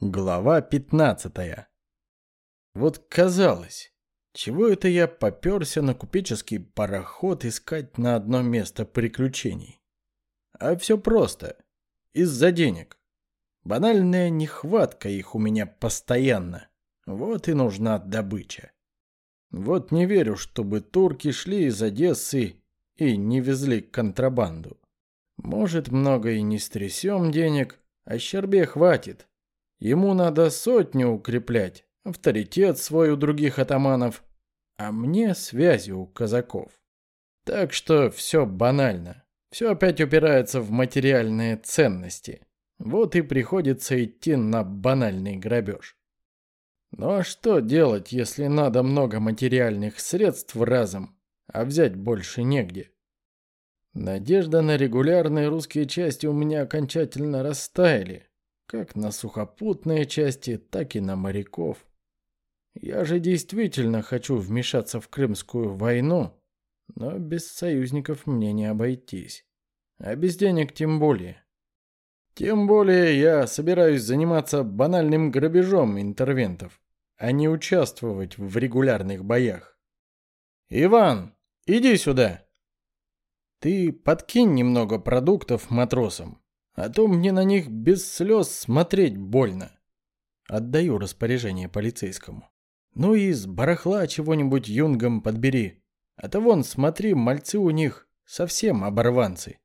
Глава 15. Вот казалось, чего это я попёрся на купеческий пароход искать на одно место приключений? А все просто. Из-за денег. Банальная нехватка их у меня постоянно. Вот и нужна добыча. Вот не верю, чтобы турки шли из Одессы и не везли контрабанду. Может, много и не стрясем денег, а щербе хватит. Ему надо сотню укреплять, авторитет свой у других атаманов, а мне связи у казаков. Так что все банально. Все опять упирается в материальные ценности. Вот и приходится идти на банальный грабеж. Ну а что делать, если надо много материальных средств разом, а взять больше негде? Надежда на регулярные русские части у меня окончательно растаяли как на сухопутные части, так и на моряков. Я же действительно хочу вмешаться в Крымскую войну, но без союзников мне не обойтись. А без денег тем более. Тем более я собираюсь заниматься банальным грабежом интервентов, а не участвовать в регулярных боях. «Иван, иди сюда!» «Ты подкинь немного продуктов матросам а то мне на них без слез смотреть больно. Отдаю распоряжение полицейскому. Ну и с барахла чего-нибудь юнгом подбери. А то вон, смотри, мальцы у них совсем оборванцы.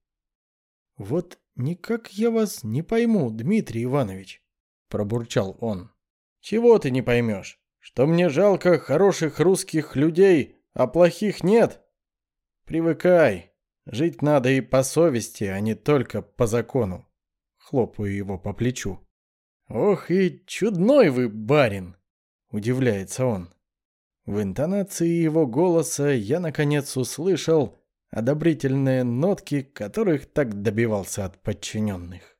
Вот никак я вас не пойму, Дмитрий Иванович, пробурчал он. Чего ты не поймешь? Что мне жалко хороших русских людей, а плохих нет? Привыкай. Жить надо и по совести, а не только по закону. Хлопаю его по плечу. Ох и чудной вы, барин, удивляется он. В интонации его голоса я наконец услышал одобрительные нотки, которых так добивался от подчиненных.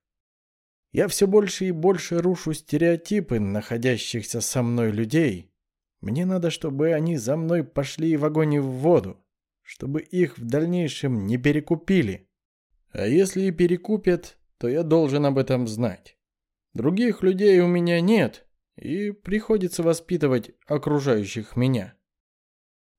Я все больше и больше рушу стереотипы находящихся со мной людей. Мне надо, чтобы они за мной пошли в огонь и в воду чтобы их в дальнейшем не перекупили. А если и перекупят, то я должен об этом знать. Других людей у меня нет, и приходится воспитывать окружающих меня.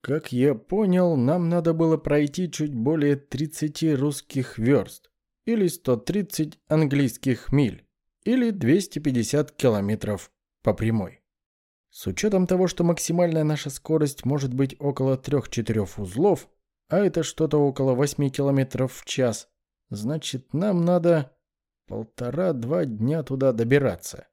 Как я понял, нам надо было пройти чуть более 30 русских верст, или 130 английских миль, или 250 километров по прямой. С учетом того, что максимальная наша скорость может быть около 3-4 узлов, а это что-то около 8 километров в час. Значит, нам надо полтора-два дня туда добираться.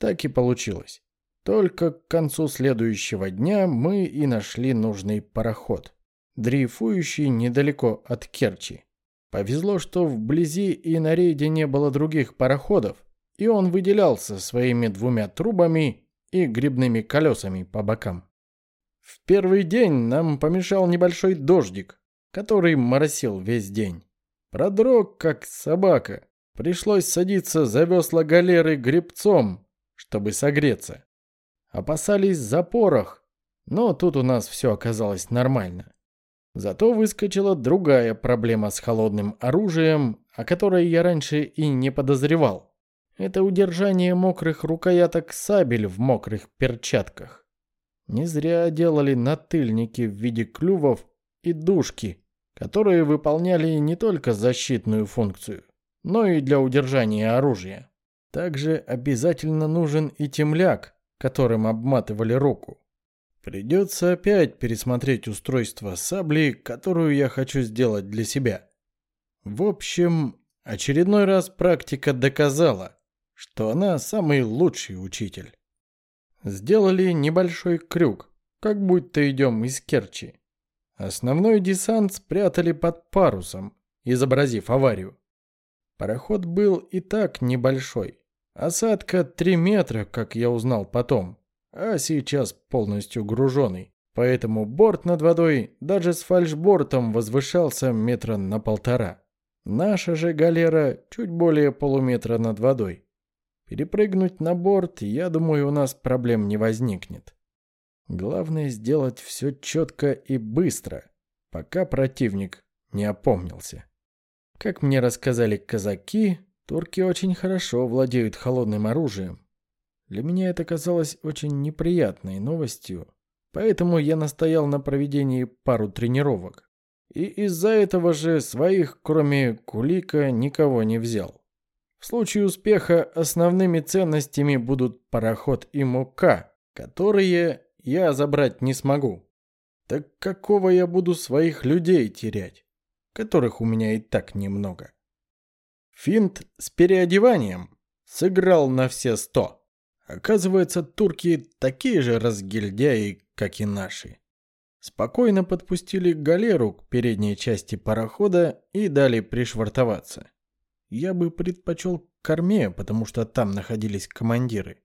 Так и получилось. Только к концу следующего дня мы и нашли нужный пароход, дрейфующий недалеко от Керчи. Повезло, что вблизи и на рейде не было других пароходов, и он выделялся своими двумя трубами и грибными колесами по бокам. В первый день нам помешал небольшой дождик, который моросил весь день. Продрог, как собака. Пришлось садиться за весла галеры гребцом, чтобы согреться. Опасались запорах, но тут у нас все оказалось нормально. Зато выскочила другая проблема с холодным оружием, о которой я раньше и не подозревал. Это удержание мокрых рукояток сабель в мокрых перчатках. Не зря делали натыльники в виде клювов и дужки, которые выполняли не только защитную функцию, но и для удержания оружия. Также обязательно нужен и темляк, которым обматывали руку. Придется опять пересмотреть устройство сабли, которую я хочу сделать для себя. В общем, очередной раз практика доказала, что она самый лучший учитель. Сделали небольшой крюк, как будто идем из Керчи. Основной десант спрятали под парусом, изобразив аварию. Пароход был и так небольшой. Осадка 3 метра, как я узнал потом, а сейчас полностью груженный. Поэтому борт над водой даже с фальшбортом возвышался метра на полтора. Наша же галера чуть более полуметра над водой. Перепрыгнуть на борт, я думаю, у нас проблем не возникнет. Главное сделать все четко и быстро, пока противник не опомнился. Как мне рассказали казаки, турки очень хорошо владеют холодным оружием. Для меня это казалось очень неприятной новостью, поэтому я настоял на проведении пару тренировок. И из-за этого же своих, кроме Кулика, никого не взял. В случае успеха основными ценностями будут пароход и мука, которые я забрать не смогу. Так какого я буду своих людей терять, которых у меня и так немного? Финт с переодеванием сыграл на все сто. Оказывается, турки такие же разгильдяи, как и наши. Спокойно подпустили галеру к передней части парохода и дали пришвартоваться. Я бы предпочел корме, потому что там находились командиры.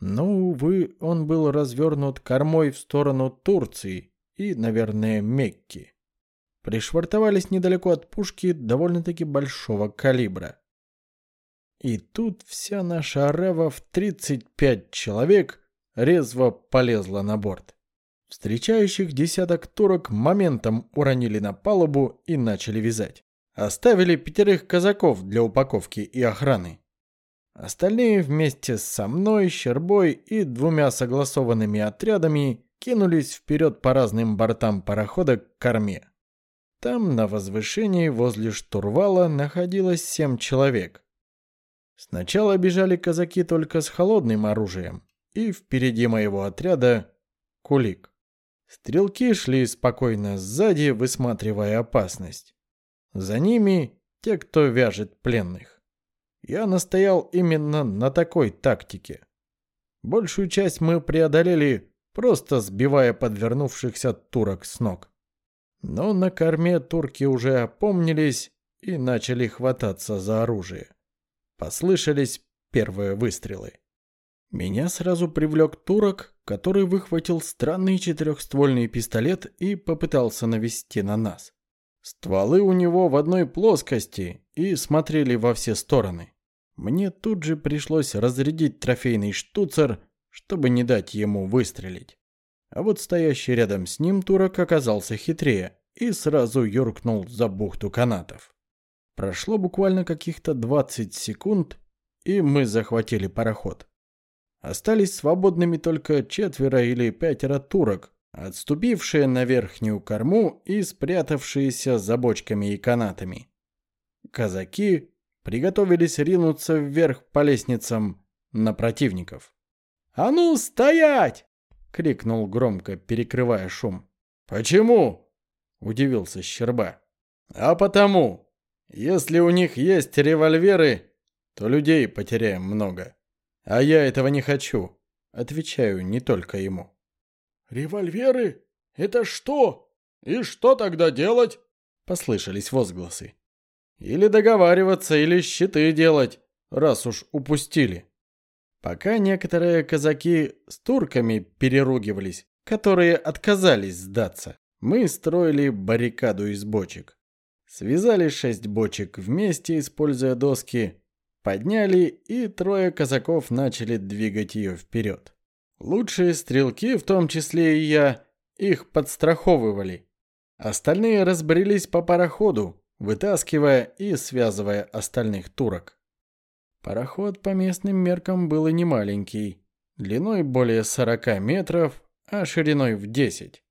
Но, увы, он был развернут кормой в сторону Турции и, наверное, Мекки. Пришвартовались недалеко от пушки довольно-таки большого калибра. И тут вся наша арава в 35 человек резво полезла на борт. Встречающих десяток турок моментом уронили на палубу и начали вязать. Оставили пятерых казаков для упаковки и охраны. Остальные вместе со мной, Щербой и двумя согласованными отрядами кинулись вперед по разным бортам парохода к корме. Там, на возвышении возле штурвала, находилось семь человек. Сначала бежали казаки только с холодным оружием, и впереди моего отряда — кулик. Стрелки шли спокойно сзади, высматривая опасность. За ними те, кто вяжет пленных. Я настоял именно на такой тактике. Большую часть мы преодолели, просто сбивая подвернувшихся турок с ног. Но на корме турки уже опомнились и начали хвататься за оружие. Послышались первые выстрелы. Меня сразу привлек турок, который выхватил странный четырехствольный пистолет и попытался навести на нас. Стволы у него в одной плоскости и смотрели во все стороны. Мне тут же пришлось разрядить трофейный штуцер, чтобы не дать ему выстрелить. А вот стоящий рядом с ним турок оказался хитрее и сразу юркнул за бухту канатов. Прошло буквально каких-то 20 секунд, и мы захватили пароход. Остались свободными только четверо или пятеро турок, отступившие на верхнюю корму и спрятавшиеся за бочками и канатами. Казаки приготовились ринуться вверх по лестницам на противников. «А ну, стоять!» — крикнул громко, перекрывая шум. «Почему?» — удивился Щерба. «А потому, если у них есть револьверы, то людей потеряем много. А я этого не хочу», — отвечаю не только ему. «Револьверы? Это что? И что тогда делать?» Послышались возгласы. «Или договариваться, или щиты делать, раз уж упустили». Пока некоторые казаки с турками переругивались, которые отказались сдаться, мы строили баррикаду из бочек. Связали шесть бочек вместе, используя доски, подняли, и трое казаков начали двигать ее вперед. Лучшие стрелки, в том числе и я, их подстраховывали. Остальные разбрелись по пароходу, вытаскивая и связывая остальных турок. Пароход по местным меркам был и не маленький, длиной более 40 метров, а шириной в 10.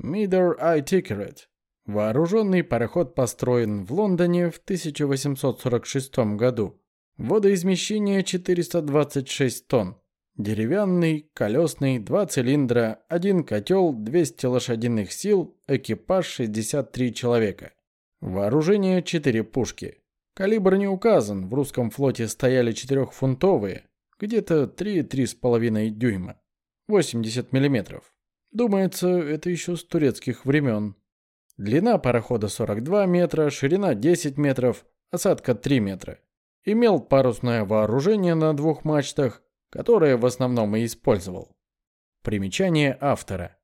Middle Eye Tickeret. Вооруженный пароход построен в Лондоне в 1846 году. Водоизмещение 426 тонн. Деревянный, колесный, два цилиндра, один котел, 200 лошадиных сил, экипаж 63 человека. Вооружение 4 пушки. Калибр не указан, в русском флоте стояли четырехфунтовые, где-то 3-3,5 дюйма, 80 миллиметров. Думается, это еще с турецких времен. Длина парохода 42 метра, ширина 10 метров, осадка 3 метра. Имел парусное вооружение на двух мачтах, которое в основном и использовал. Примечание автора.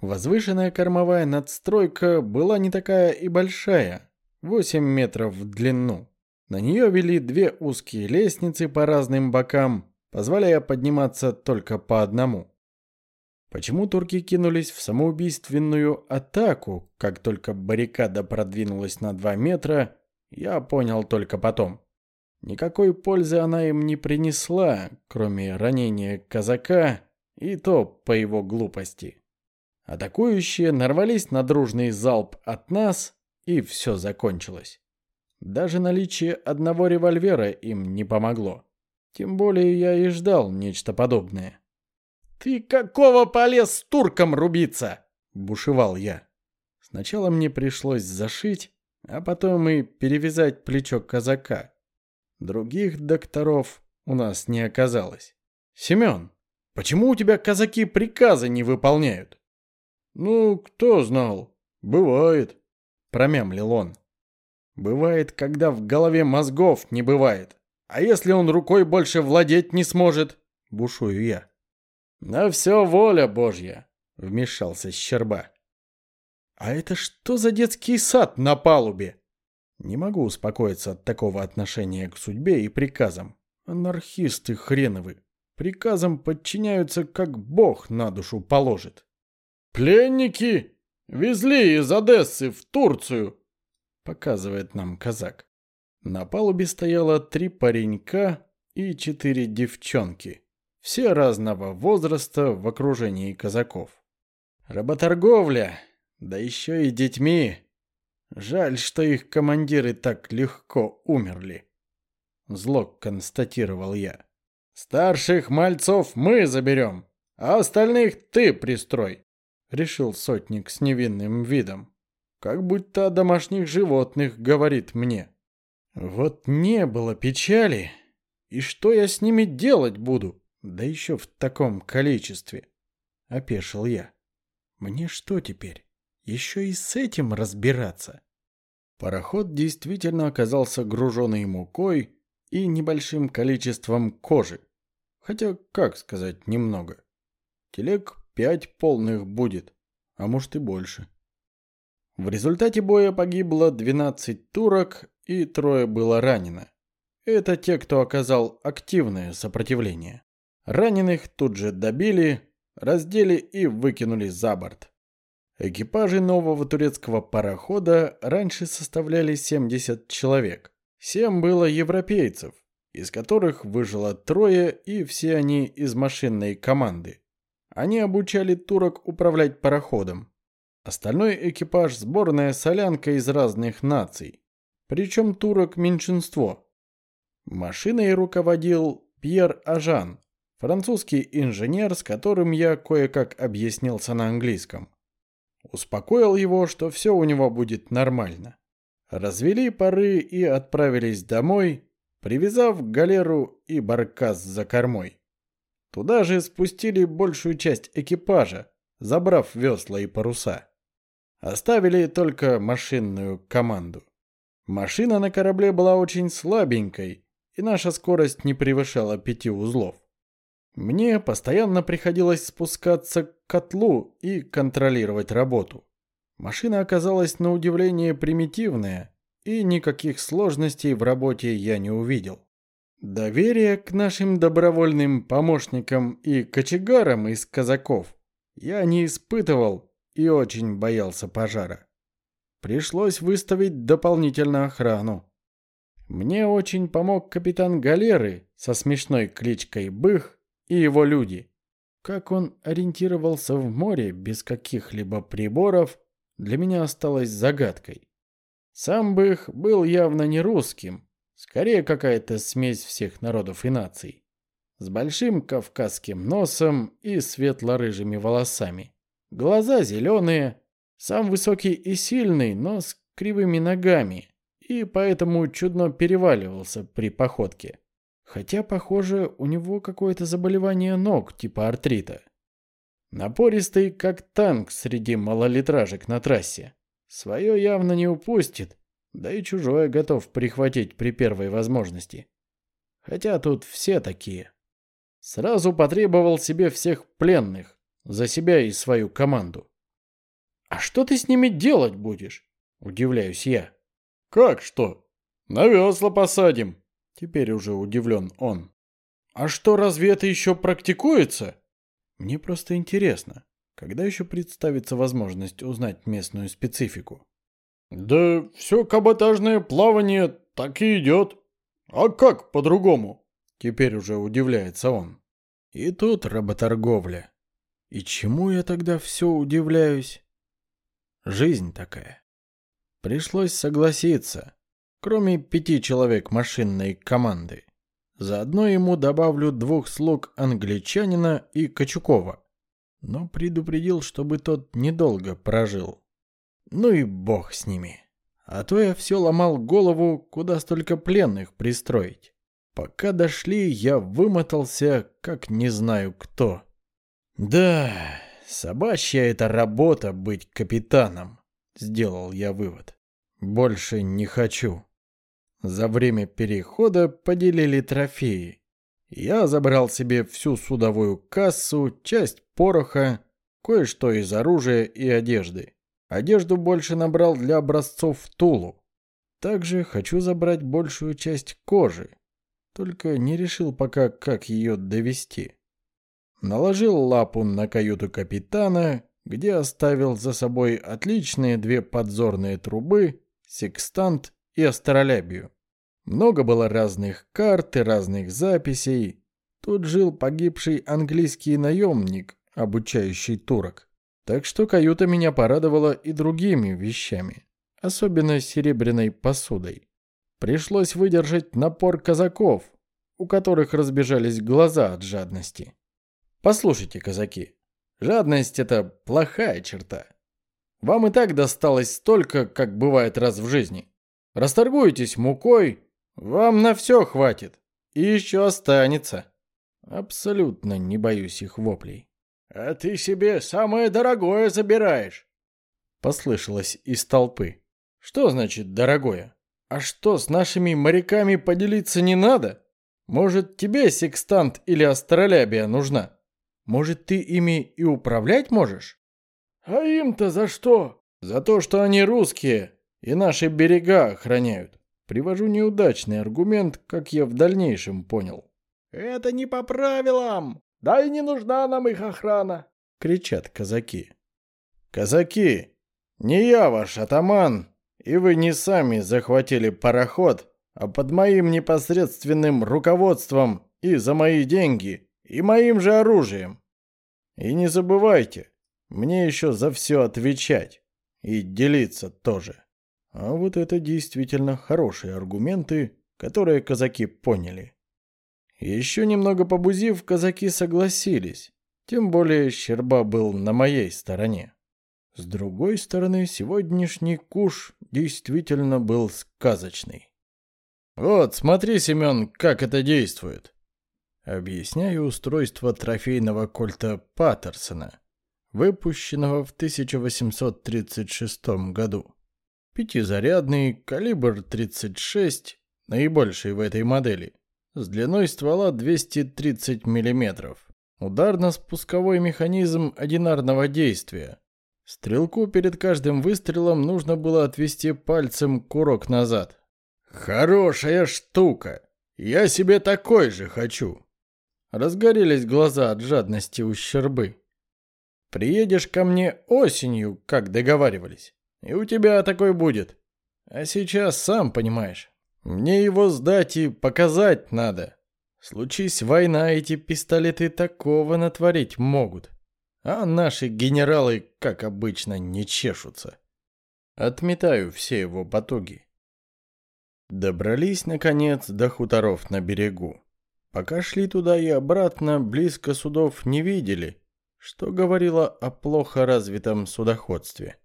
Возвышенная кормовая надстройка была не такая и большая, 8 метров в длину. На нее вели две узкие лестницы по разным бокам, позволяя подниматься только по одному. Почему турки кинулись в самоубийственную атаку, как только баррикада продвинулась на 2 метра, я понял только потом. Никакой пользы она им не принесла, кроме ранения казака, и то по его глупости. Атакующие нарвались на дружный залп от нас, и все закончилось. Даже наличие одного револьвера им не помогло. Тем более я и ждал нечто подобное. «Ты какого полез с турком рубиться?» – бушевал я. Сначала мне пришлось зашить, а потом и перевязать плечо казака. Других докторов у нас не оказалось. «Семен, почему у тебя казаки приказы не выполняют?» «Ну, кто знал? Бывает», — промямлил он. «Бывает, когда в голове мозгов не бывает. А если он рукой больше владеть не сможет?» — бушую я. «На все воля Божья!» — вмешался Щерба. «А это что за детский сад на палубе?» Не могу успокоиться от такого отношения к судьбе и приказам. Анархисты хреновы. Приказам подчиняются, как Бог на душу положит. «Пленники везли из Одессы в Турцию», — показывает нам казак. На палубе стояло три паренька и четыре девчонки. Все разного возраста в окружении казаков. Работорговля, да еще и детьми. Жаль, что их командиры так легко умерли. Зло констатировал я. Старших мальцов мы заберем, а остальных ты пристрой. Решил сотник с невинным видом. Как будто о домашних животных говорит мне. Вот не было печали. И что я с ними делать буду? Да еще в таком количестве. Опешил я. Мне что теперь? Еще и с этим разбираться? Пароход действительно оказался груженный мукой и небольшим количеством кожи. Хотя, как сказать, немного. Телег пять полных будет, а может и больше. В результате боя погибло 12 турок и трое было ранено. Это те, кто оказал активное сопротивление. Раненых тут же добили, раздели и выкинули за борт. Экипажи нового турецкого парохода раньше составляли 70 человек. Семь было европейцев, из которых выжило трое, и все они из машинной команды. Они обучали турок управлять пароходом. Остальной экипаж – сборная солянка из разных наций. Причем турок меньшинство. Машиной руководил Пьер Ажан, Французский инженер, с которым я кое-как объяснился на английском. Успокоил его, что все у него будет нормально. Развели пары и отправились домой, привязав галеру и баркас за кормой. Туда же спустили большую часть экипажа, забрав весла и паруса. Оставили только машинную команду. Машина на корабле была очень слабенькой, и наша скорость не превышала пяти узлов. Мне постоянно приходилось спускаться к котлу и контролировать работу. Машина оказалась на удивление примитивная, и никаких сложностей в работе я не увидел. Доверие к нашим добровольным помощникам и кочегарам из казаков я не испытывал и очень боялся пожара. Пришлось выставить дополнительную охрану. Мне очень помог капитан галеры со смешной кличкой Бых и его люди. Как он ориентировался в море без каких-либо приборов, для меня осталось загадкой. Сам бы их был явно не русским, скорее какая-то смесь всех народов и наций. С большим кавказским носом и светло-рыжими волосами. Глаза зеленые, сам высокий и сильный, но с кривыми ногами, и поэтому чудно переваливался при походке. Хотя, похоже, у него какое-то заболевание ног, типа артрита. Напористый, как танк среди малолитражек на трассе. Свое явно не упустит, да и чужое готов прихватить при первой возможности. Хотя тут все такие. Сразу потребовал себе всех пленных, за себя и свою команду. «А что ты с ними делать будешь?» – удивляюсь я. «Как что? На весла посадим», Теперь уже удивлен он. «А что, разве это еще практикуется?» «Мне просто интересно, когда еще представится возможность узнать местную специфику?» «Да все каботажное плавание так и идет. А как по-другому? Теперь уже удивляется он. И тут работорговля. И чему я тогда все удивляюсь? Жизнь такая. Пришлось согласиться. Кроме пяти человек машинной команды. Заодно ему добавлю двух слуг англичанина и Качукова. Но предупредил, чтобы тот недолго прожил. Ну и бог с ними. А то я все ломал голову, куда столько пленных пристроить. Пока дошли, я вымотался, как не знаю кто. Да, собачья это работа быть капитаном, сделал я вывод. Больше не хочу. За время перехода поделили трофеи. Я забрал себе всю судовую кассу, часть пороха, кое-что из оружия и одежды. Одежду больше набрал для образцов в Тулу. Также хочу забрать большую часть кожи. Только не решил пока, как ее довести. Наложил лапу на каюту капитана, где оставил за собой отличные две подзорные трубы, секстант и астролябию. Много было разных карт и разных записей. Тут жил погибший английский наемник, обучающий турок. Так что каюта меня порадовала и другими вещами, особенно серебряной посудой. Пришлось выдержать напор казаков, у которых разбежались глаза от жадности. Послушайте, казаки, жадность — это плохая черта. Вам и так досталось столько, как бывает раз в жизни. Расторгуетесь мукой, вам на все хватит. И еще останется. Абсолютно не боюсь их воплей. «А ты себе самое дорогое забираешь!» Послышалось из толпы. «Что значит «дорогое»? А что, с нашими моряками поделиться не надо? Может, тебе секстант или астролябия нужна? Может, ты ими и управлять можешь?» «А им-то за что?» «За то, что они русские и наши берега охраняют. Привожу неудачный аргумент, как я в дальнейшем понял». «Это не по правилам!» Да и не нужна нам их охрана!» — кричат казаки. «Казаки, не я ваш атаман, и вы не сами захватили пароход, а под моим непосредственным руководством и за мои деньги, и моим же оружием. И не забывайте, мне еще за все отвечать и делиться тоже». А вот это действительно хорошие аргументы, которые казаки поняли. Еще немного побузив, казаки согласились. Тем более Щерба был на моей стороне. С другой стороны, сегодняшний куш действительно был сказочный. «Вот, смотри, Семен, как это действует!» Объясняю устройство трофейного кольта Паттерсона, выпущенного в 1836 году. Пятизарядный, калибр 36, наибольший в этой модели с длиной ствола 230 мм. Ударно-спусковой механизм одинарного действия. Стрелку перед каждым выстрелом нужно было отвести пальцем курок назад. «Хорошая штука! Я себе такой же хочу!» Разгорелись глаза от жадности у щербы. «Приедешь ко мне осенью, как договаривались, и у тебя такой будет. А сейчас сам понимаешь, мне его сдать и показать надо. Случись война, эти пистолеты такого натворить могут. А наши генералы, как обычно, не чешутся. Отметаю все его потуги. Добрались, наконец, до хуторов на берегу. Пока шли туда и обратно, близко судов не видели, что говорило о плохо развитом судоходстве.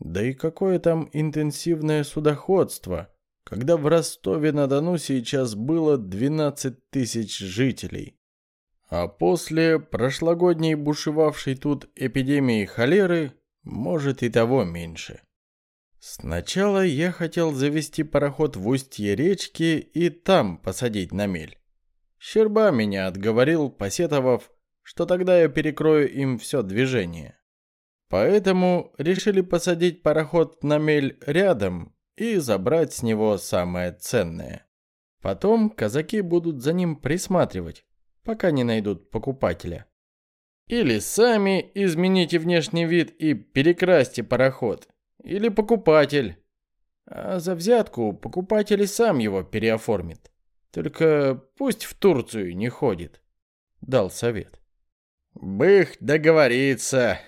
Да и какое там интенсивное судоходство, когда в Ростове-на-Дону сейчас было 12 тысяч жителей. А после прошлогодней бушевавшей тут эпидемии холеры, может и того меньше. Сначала я хотел завести пароход в устье речки и там посадить на мель. Щерба меня отговорил, посетовав, что тогда я перекрою им все движение. Поэтому решили посадить пароход на мель рядом и забрать с него самое ценное. Потом казаки будут за ним присматривать, пока не найдут покупателя. Или сами измените внешний вид и перекрасьте пароход. Или покупатель. А за взятку покупатель и сам его переоформит. Только пусть в Турцию не ходит. Дал совет. Бых договорится.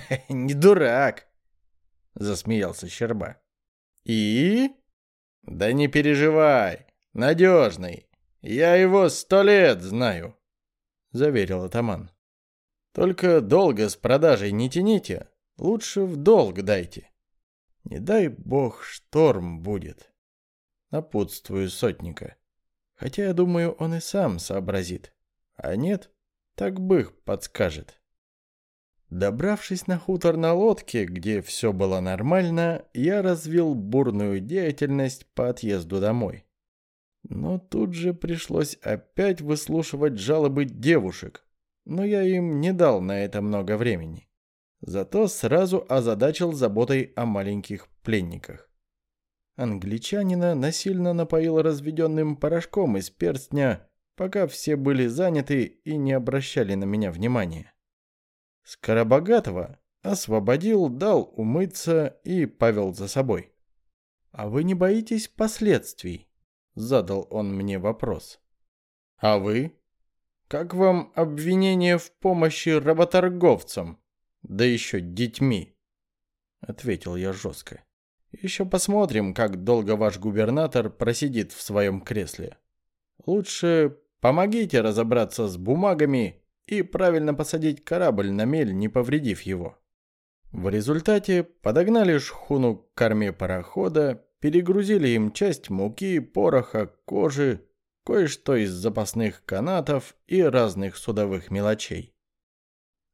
Не дурак. Засмеялся Щерба. И? Да не переживай. Надежный. Я его сто лет знаю. Заверил атаман. Только долго с продажей не тяните. Лучше в долг дайте. Не дай бог шторм будет. Напутствую сотника. Хотя, я думаю, он и сам сообразит. А нет, так бых подскажет. Добравшись на хутор на лодке, где все было нормально, я развил бурную деятельность по отъезду домой. Но тут же пришлось опять выслушивать жалобы девушек, но я им не дал на это много времени. Зато сразу озадачил заботой о маленьких пленниках. Англичанина насильно напоил разведенным порошком из перстня, пока все были заняты и не обращали на меня внимания. Скоробогатого освободил, дал умыться и повел за собой. «А вы не боитесь последствий?» — задал он мне вопрос. «А вы? Как вам обвинение в помощи работорговцам, да еще детьми?» — ответил я жестко. Еще посмотрим, как долго ваш губернатор просидит в своем кресле. Лучше помогите разобраться с бумагами и правильно посадить корабль на мель, не повредив его. В результате подогнали шхуну к корме парохода, перегрузили им часть муки, пороха, кожи, кое-что из запасных канатов и разных судовых мелочей.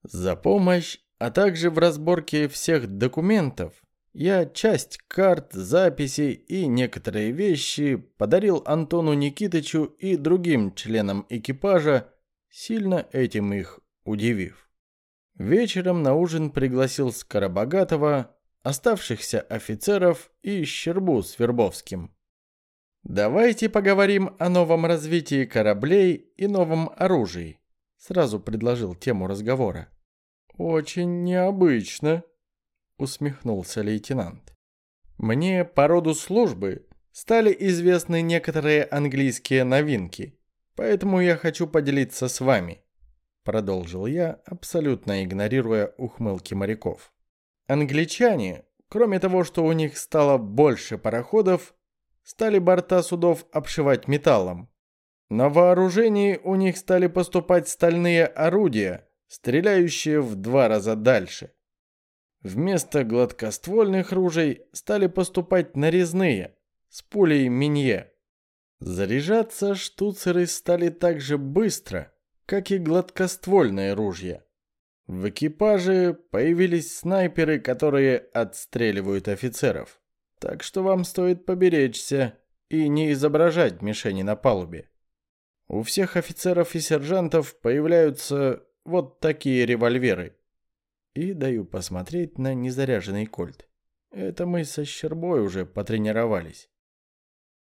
За помощь, а также в разборке всех документов я часть карт, записей и некоторые вещи подарил Антону Никитычу и другим членам экипажа, сильно этим их удивив. Вечером на ужин пригласил Скоробогатого, оставшихся офицеров и Щербу с Вербовским. «Давайте поговорим о новом развитии кораблей и новом оружии», сразу предложил тему разговора. «Очень необычно», усмехнулся лейтенант. Мне по роду службы стали известны некоторые английские новинки, поэтому я хочу поделиться с вами, продолжил я, абсолютно игнорируя ухмылки моряков. Англичане, кроме того, что у них стало больше пароходов, стали борта судов обшивать металлом. На вооружении у них стали поступать стальные орудия, стреляющие в два раза дальше. Вместо гладкоствольных ружей стали поступать нарезные, с пулей Минье. Заряжаться штуцеры стали так же быстро, как и гладкоствольные ружья. В экипаже появились снайперы, которые отстреливают офицеров. Так что вам стоит поберечься и не изображать мишени на палубе. У всех офицеров и сержантов появляются вот такие револьверы – и даю посмотреть на незаряженный кольт. Это мы со Щербой уже потренировались.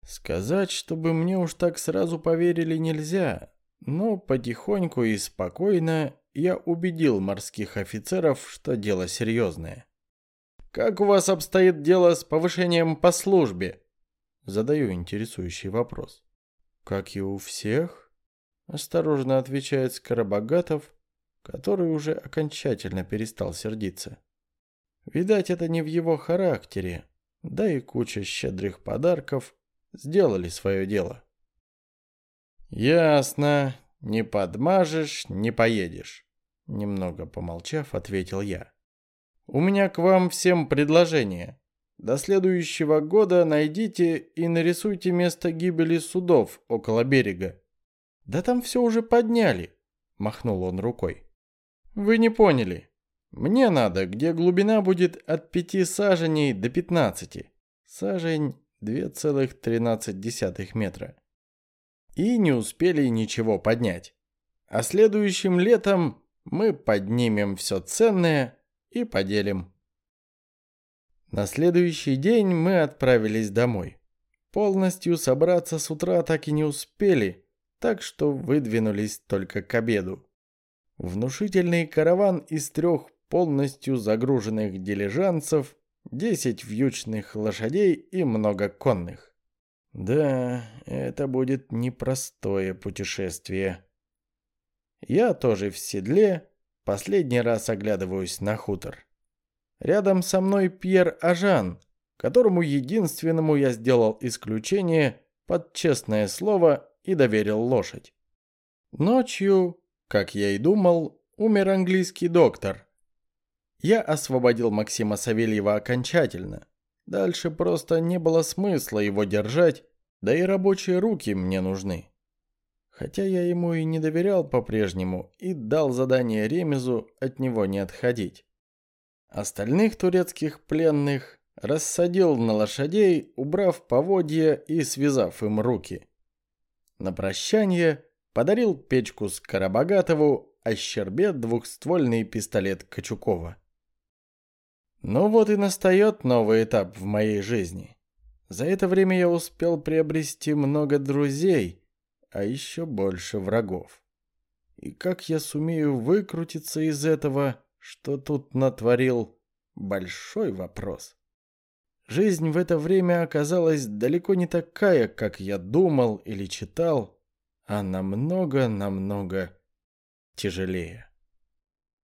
Сказать, чтобы мне уж так сразу поверили нельзя, но потихоньку и спокойно я убедил морских офицеров, что дело серьезное. «Как у вас обстоит дело с повышением по службе?» Задаю интересующий вопрос. «Как и у всех?» Осторожно отвечает Скоробогатов, который уже окончательно перестал сердиться. Видать, это не в его характере, да и куча щедрых подарков сделали свое дело. «Ясно. Не подмажешь, не поедешь», — немного помолчав, ответил я. «У меня к вам всем предложение. До следующего года найдите и нарисуйте место гибели судов около берега». «Да там все уже подняли», — махнул он рукой. Вы не поняли. Мне надо, где глубина будет от 5 саженей до 15. Сажень 2,13 метра. И не успели ничего поднять. А следующим летом мы поднимем все ценное и поделим. На следующий день мы отправились домой. Полностью собраться с утра так и не успели, так что выдвинулись только к обеду. Внушительный караван из трех полностью загруженных дилижансов, 10 вьючных лошадей и много конных. Да, это будет непростое путешествие. Я тоже в седле, последний раз оглядываюсь на хутор. Рядом со мной Пьер Ажан, которому единственному я сделал исключение под честное слово и доверил лошадь. Ночью, как я и думал, умер английский доктор. Я освободил Максима Савельева окончательно. Дальше просто не было смысла его держать, да и рабочие руки мне нужны. Хотя я ему и не доверял по-прежнему и дал задание Ремезу от него не отходить. Остальных турецких пленных рассадил на лошадей, убрав поводья и связав им руки. На прощание подарил печку Скоробогатову, а щербет двухствольный пистолет Качукова. Ну вот и настает новый этап в моей жизни. За это время я успел приобрести много друзей, а еще больше врагов. И как я сумею выкрутиться из этого, что тут натворил, большой вопрос. Жизнь в это время оказалась далеко не такая, как я думал или читал, а намного-намного тяжелее.